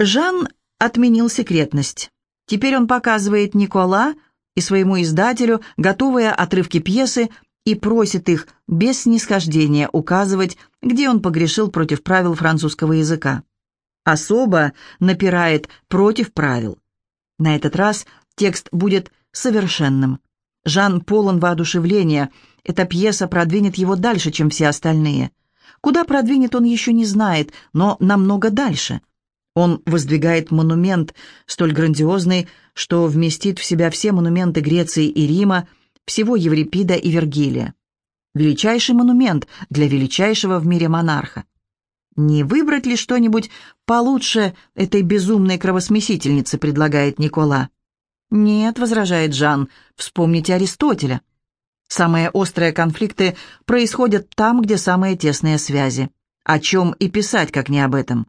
Жан отменил секретность. Теперь он показывает Никола и своему издателю готовые отрывки пьесы и просит их без снисхождения указывать, где он погрешил против правил французского языка. Особо напирает против правил. На этот раз текст будет совершенным. Жан полон воодушевления. Эта пьеса продвинет его дальше, чем все остальные. Куда продвинет он еще не знает, но намного дальше. Он воздвигает монумент, столь грандиозный, что вместит в себя все монументы Греции и Рима, всего Еврипида и Вергилия. Величайший монумент для величайшего в мире монарха. Не выбрать ли что-нибудь получше этой безумной кровосмесительницы, предлагает Никола. «Нет», — возражает Жан, — «вспомните Аристотеля». Самые острые конфликты происходят там, где самые тесные связи. О чем и писать, как не об этом.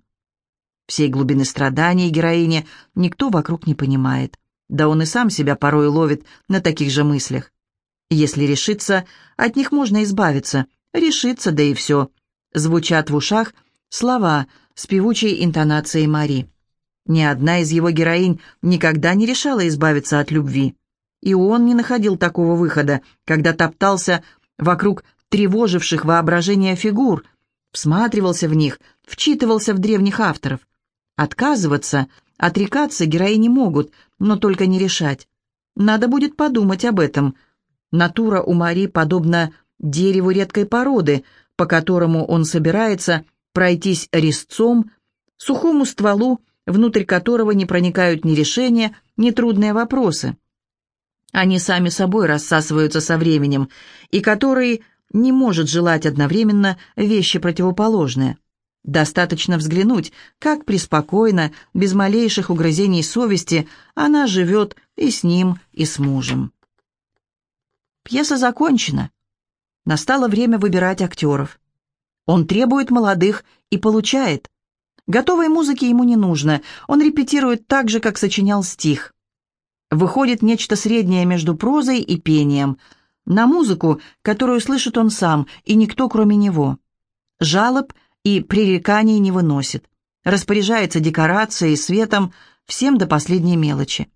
Всей глубины страданий героини никто вокруг не понимает. Да он и сам себя порой ловит на таких же мыслях. Если решиться, от них можно избавиться. Решиться, да и все. Звучат в ушах слова с певучей интонацией Мари. Ни одна из его героинь никогда не решала избавиться от любви. И он не находил такого выхода, когда топтался вокруг тревоживших воображение фигур, всматривался в них, вчитывался в древних авторов. Отказываться, отрекаться героини могут, но только не решать. Надо будет подумать об этом. Натура у Мари подобна дереву редкой породы, по которому он собирается пройтись резцом, сухому стволу, внутрь которого не проникают ни решения, ни трудные вопросы. Они сами собой рассасываются со временем, и который не может желать одновременно вещи противоположные. Достаточно взглянуть, как преспокойно, без малейших угрызений совести, она живет и с ним, и с мужем. Пьеса закончена. Настало время выбирать актеров. Он требует молодых и получает. Готовой музыки ему не нужно, он репетирует так же, как сочинял стих. Выходит нечто среднее между прозой и пением, на музыку, которую слышит он сам, и никто, кроме него. Жалоб – и пререканий не выносит. Распоряжается декорацией, светом, всем до последней мелочи.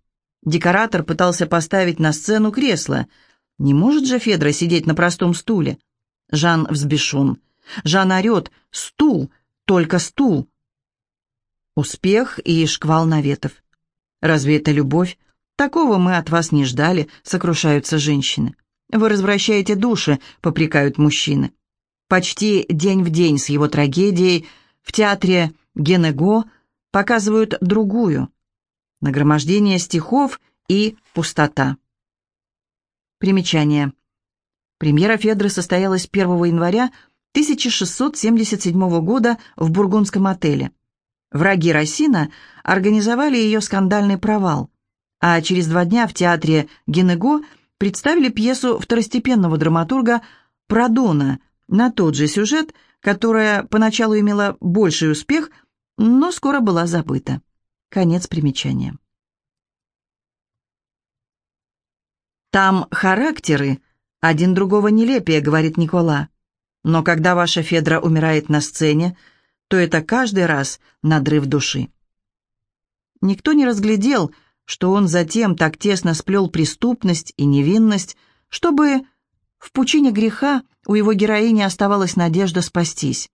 Декоратор пытался поставить на сцену кресло. Не может же Федра сидеть на простом стуле? Жан взбешен. Жан орет «Стул! Только стул!» Успех и шквал наветов. «Разве это любовь? Такого мы от вас не ждали», — сокрушаются женщины. «Вы развращаете души», — попрекают мужчины. Почти день в день с его трагедией в театре Генего показывают другую. Нагромождение стихов и пустота. Примечание. Премьера Федры состоялась 1 января 1677 года в Бургундском отеле. Враги Рассина организовали ее скандальный провал, а через два дня в театре Генего представили пьесу второстепенного драматурга Прадона на тот же сюжет, которая поначалу имела больший успех, но скоро была забыта. Конец примечания. «Там характеры, один другого нелепее», — говорит Никола. «Но когда ваша Федра умирает на сцене, то это каждый раз надрыв души». Никто не разглядел, что он затем так тесно сплел преступность и невинность, чтобы в пучине греха у его героини оставалась надежда спастись.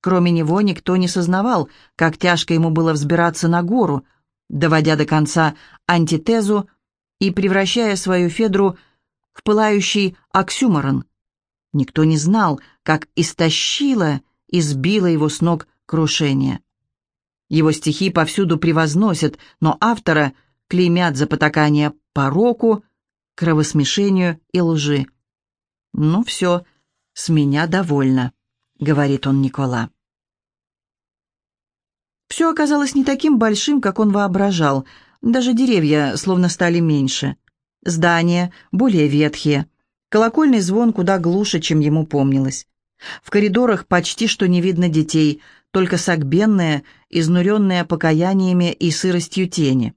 Кроме него никто не сознавал, как тяжко ему было взбираться на гору, доводя до конца антитезу и превращая свою Федру в пылающий оксюморон. Никто не знал, как истощило и сбило его с ног крушение. Его стихи повсюду превозносят, но автора клеймят за потакание пороку, кровосмешению и лжи. «Ну все, с меня довольно», — говорит он Никола. Все оказалось не таким большим, как он воображал. Даже деревья словно стали меньше. Здания более ветхие. Колокольный звон куда глуше, чем ему помнилось. В коридорах почти что не видно детей, только согбенные, изнуренные покаяниями и сыростью тени.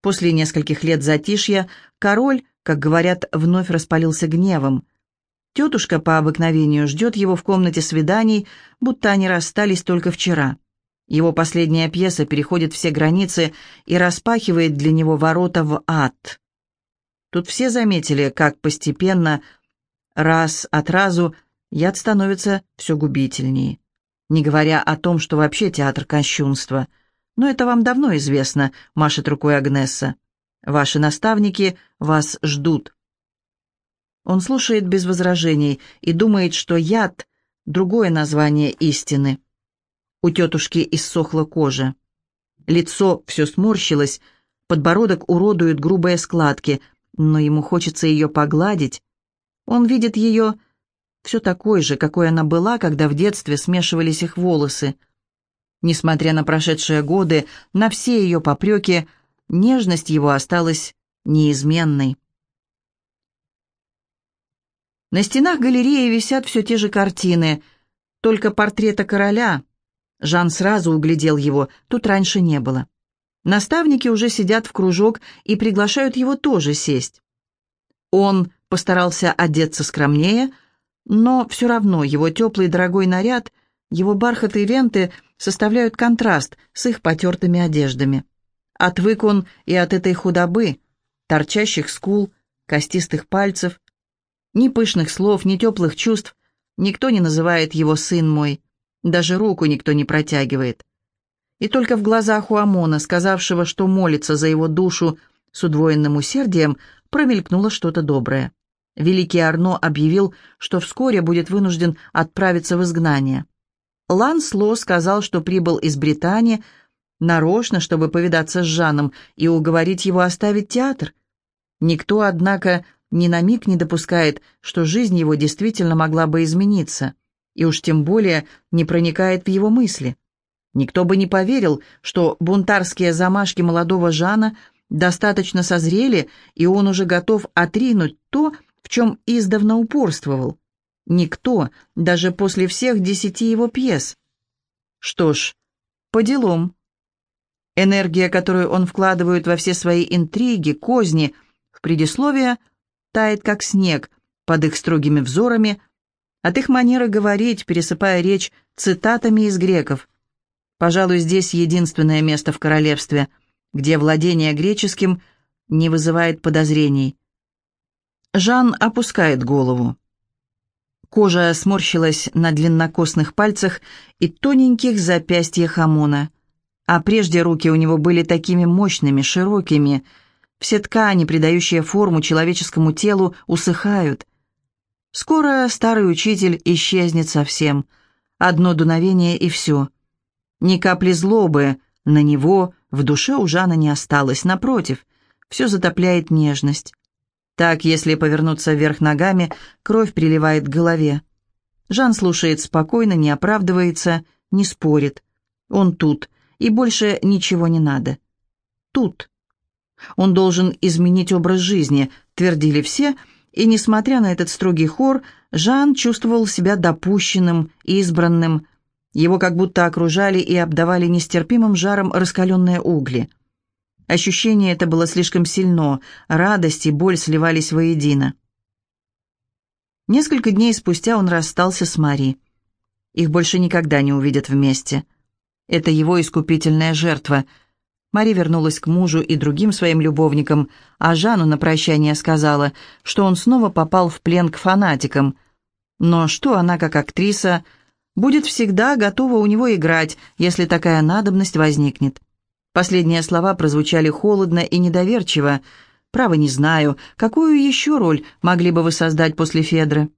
После нескольких лет затишья король, как говорят, вновь распалился гневом. Тетушка по обыкновению ждет его в комнате свиданий, будто они расстались только вчера. Его последняя пьеса переходит все границы и распахивает для него ворота в ад. Тут все заметили, как постепенно, раз от разу, яд становится все губительнее. Не говоря о том, что вообще театр кощунства. Но это вам давно известно, машет рукой Агнесса. Ваши наставники вас ждут. Он слушает без возражений и думает, что яд — другое название истины. У тетушки иссохла кожа. Лицо все сморщилось, подбородок уродует грубые складки, но ему хочется ее погладить. Он видит ее все такой же, какой она была, когда в детстве смешивались их волосы. Несмотря на прошедшие годы, на все ее попреки, нежность его осталась неизменной. На стенах галереи висят все те же картины, только портрета короля. Жан сразу углядел его, тут раньше не было. Наставники уже сидят в кружок и приглашают его тоже сесть. Он постарался одеться скромнее, но все равно его теплый дорогой наряд, его бархаты и ленты составляют контраст с их потертыми одеждами. Отвык он и от этой худобы, торчащих скул, костистых пальцев, ни пышных слов, ни теплых чувств. Никто не называет его «сын мой». Даже руку никто не протягивает. И только в глазах у Амона, сказавшего, что молится за его душу с удвоенным усердием, промелькнуло что-то доброе. Великий Арно объявил, что вскоре будет вынужден отправиться в изгнание. Лансло сказал, что прибыл из Британии нарочно, чтобы повидаться с Жаном и уговорить его оставить театр. Никто, однако, ни на миг не допускает, что жизнь его действительно могла бы измениться, и уж тем более не проникает в его мысли. Никто бы не поверил, что бунтарские замашки молодого Жана достаточно созрели, и он уже готов отринуть то, в чем издавна упорствовал. Никто, даже после всех десяти его пьес. Что ж, по делам. Энергия, которую он вкладывает во все свои интриги, козни, в предисловие – тает, как снег, под их строгими взорами, от их манеры говорить, пересыпая речь цитатами из греков. Пожалуй, здесь единственное место в королевстве, где владение греческим не вызывает подозрений. Жан опускает голову. Кожа сморщилась на длиннокосных пальцах и тоненьких запястьях Амона, а прежде руки у него были такими мощными, широкими, все ткани, придающие форму человеческому телу, усыхают. Скоро старый учитель исчезнет совсем. Одно дуновение и все. Ни капли злобы на него в душе у Жана не осталось. Напротив, все затопляет нежность. Так, если повернуться вверх ногами, кровь приливает к голове. Жан слушает спокойно, не оправдывается, не спорит. Он тут, и больше ничего не надо. Тут. Он должен изменить образ жизни, твердили все, и, несмотря на этот строгий хор, Жан чувствовал себя допущенным, избранным. Его как будто окружали и обдавали нестерпимым жаром раскаленные угли. Ощущение это было слишком сильно, радость и боль сливались воедино. Несколько дней спустя он расстался с Мари. Их больше никогда не увидят вместе. Это его искупительная жертва — Мари вернулась к мужу и другим своим любовникам, а Жанну на прощание сказала, что он снова попал в плен к фанатикам. Но что она, как актриса, будет всегда готова у него играть, если такая надобность возникнет. Последние слова прозвучали холодно и недоверчиво. «Право не знаю, какую еще роль могли бы вы создать после Федры?»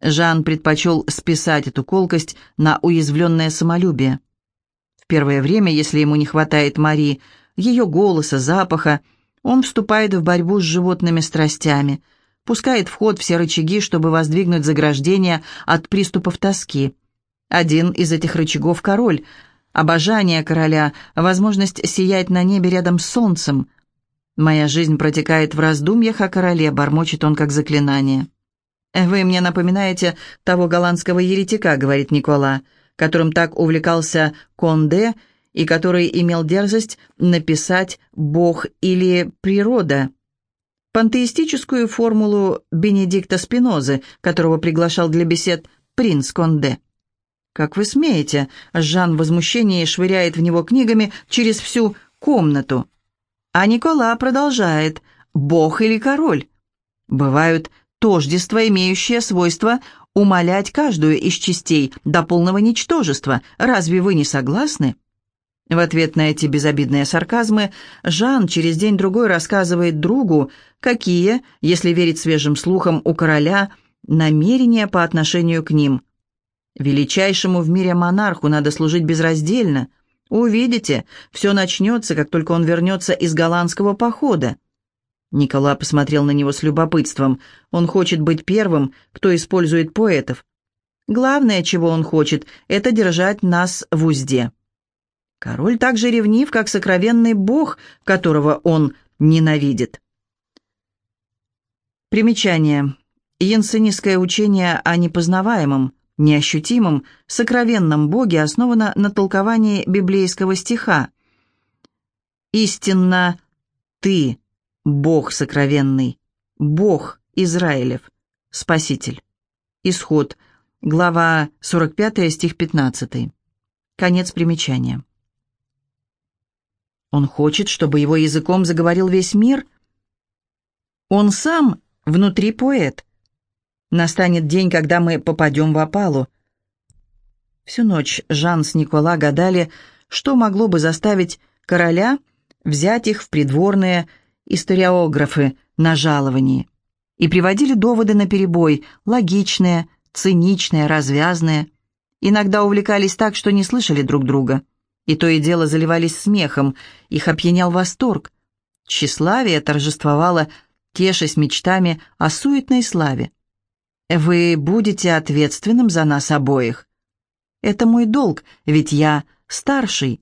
Жан предпочел списать эту колкость на уязвленное самолюбие первое время, если ему не хватает Мари, ее голоса, запаха, он вступает в борьбу с животными страстями, пускает в ход все рычаги, чтобы воздвигнуть заграждение от приступов тоски. Один из этих рычагов — король, обожание короля, возможность сиять на небе рядом с солнцем. «Моя жизнь протекает в раздумьях о короле», — бормочет он как заклинание. «Вы мне напоминаете того голландского еретика», — говорит Никола, — которым так увлекался Конде и который имел дерзость написать «Бог» или «Природа». Пантеистическую формулу Бенедикта Спинозы, которого приглашал для бесед принц Конде. «Как вы смеете?» Жан в возмущении швыряет в него книгами через всю комнату. А Никола продолжает. «Бог или король?» Бывают тождества, имеющие свойство умолять каждую из частей до полного ничтожества. Разве вы не согласны? В ответ на эти безобидные сарказмы Жан через день-другой рассказывает другу, какие, если верить свежим слухам у короля, намерения по отношению к ним. Величайшему в мире монарху надо служить безраздельно. Увидите, все начнется, как только он вернется из голландского похода. Никола посмотрел на него с любопытством. Он хочет быть первым, кто использует поэтов. Главное, чего он хочет, это держать нас в узде. Король так же ревнив, как сокровенный бог, которого он ненавидит. Примечание. Янсенистское учение о непознаваемом, неощутимом, сокровенном боге основано на толковании библейского стиха. «Истинно ты, Бог сокровенный, Бог Израилев, Спаситель». Исход, глава 45, стих 15. Конец примечания. Он хочет, чтобы его языком заговорил весь мир. Он сам внутри поэт. Настанет день, когда мы попадем в опалу. Всю ночь Жан с Никола гадали, что могло бы заставить короля взять их в придворные историографы на жаловании. И приводили доводы наперебой, логичные, циничные, развязные. Иногда увлекались так, что не слышали друг друга и то и дело заливались смехом, их опьянял восторг. Тщеславие торжествовало, тешась мечтами о суетной славе. «Вы будете ответственным за нас обоих. Это мой долг, ведь я старший».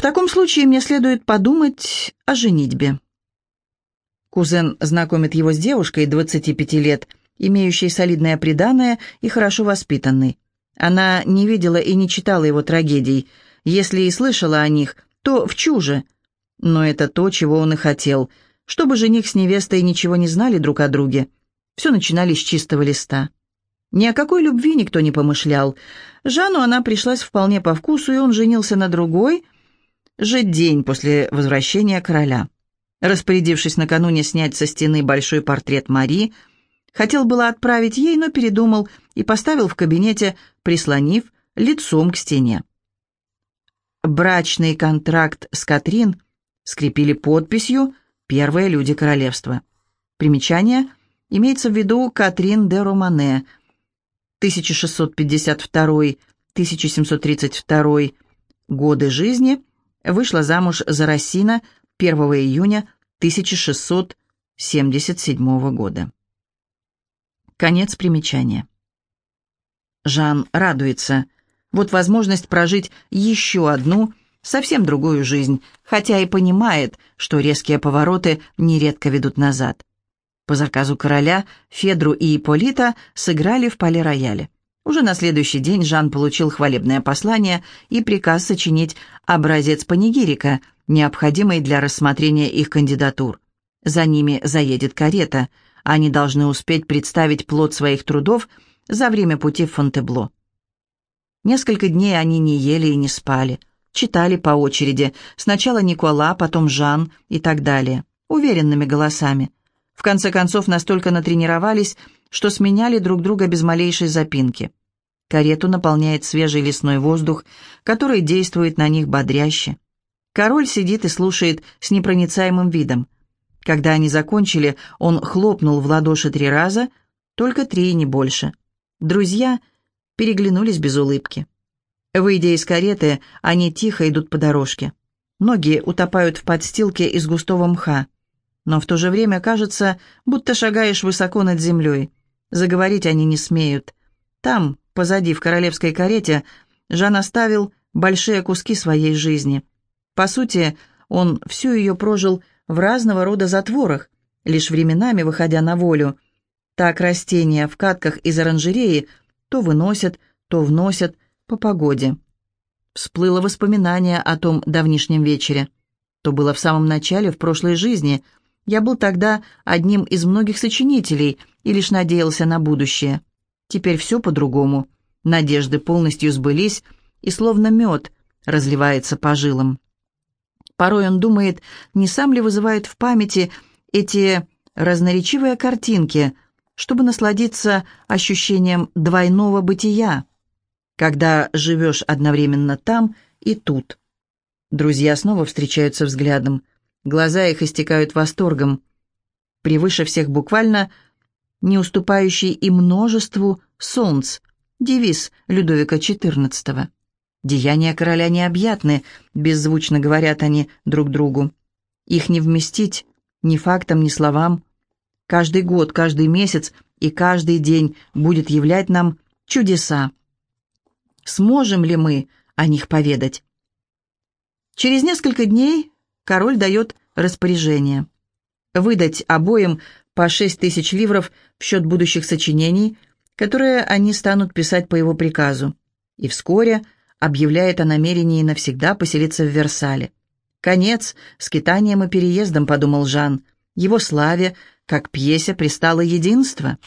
В таком случае мне следует подумать о женитьбе. Кузен знакомит его с девушкой 25 лет, имеющей солидное приданое и хорошо воспитанной. Она не видела и не читала его трагедий. Если и слышала о них, то в чуже. Но это то, чего он и хотел, чтобы жених с невестой ничего не знали друг о друге. Все начинали с чистого листа. Ни о какой любви никто не помышлял. Жанну она пришлась вполне по вкусу, и он женился на другой же день после возвращения короля. Распорядившись накануне снять со стены большой портрет Мари, Хотел было отправить ей, но передумал и поставил в кабинете, прислонив лицом к стене. Брачный контракт с Катрин скрепили подписью «Первые люди королевства». Примечание имеется в виду Катрин де Романе, 1652-1732 годы жизни, вышла замуж за Рассина 1 июня 1677 года. Конец примечания. Жан радуется. Вот возможность прожить еще одну, совсем другую жизнь, хотя и понимает, что резкие повороты нередко ведут назад. По заказу короля Федру и Ипполита сыграли в поле-рояле. Уже на следующий день Жан получил хвалебное послание и приказ сочинить образец панигирика, необходимый для рассмотрения их кандидатур. За ними заедет карета – они должны успеть представить плод своих трудов за время пути в Фонтебло. Несколько дней они не ели и не спали, читали по очереди, сначала Никола, потом Жан и так далее, уверенными голосами. В конце концов настолько натренировались, что сменяли друг друга без малейшей запинки. Карету наполняет свежий лесной воздух, который действует на них бодряще. Король сидит и слушает с непроницаемым видом – когда они закончили, он хлопнул в ладоши три раза, только три, не больше. Друзья переглянулись без улыбки. Выйдя из кареты, они тихо идут по дорожке. Ноги утопают в подстилке из густого мха. Но в то же время кажется, будто шагаешь высоко над землей. Заговорить они не смеют. Там, позади, в королевской карете, Жан оставил большие куски своей жизни. По сути, он всю ее прожил в разного рода затворах, лишь временами выходя на волю. Так растения в катках из оранжереи то выносят, то вносят по погоде. Всплыло воспоминание о том давнишнем вечере. То было в самом начале, в прошлой жизни. Я был тогда одним из многих сочинителей и лишь надеялся на будущее. Теперь все по-другому. Надежды полностью сбылись, и словно мед разливается по жилам. Порой он думает, не сам ли вызывает в памяти эти разноречивые картинки, чтобы насладиться ощущением двойного бытия, когда живешь одновременно там и тут. Друзья снова встречаются взглядом. Глаза их истекают восторгом. Превыше всех буквально не уступающий и множеству солнц, девиз Людовика XIV. Деяния короля необъятны, беззвучно говорят они друг другу. Их не вместить ни фактом, ни словам. Каждый год, каждый месяц и каждый день будет являть нам чудеса. Сможем ли мы о них поведать? Через несколько дней король дает распоряжение выдать обоим по шесть тысяч ливров в счет будущих сочинений, которые они станут писать по его приказу, и вскоре объявляет о намерении навсегда поселиться в Версале. «Конец скитанием и переездом», — подумал Жан. «Его славе, как пьесе, пристало единство».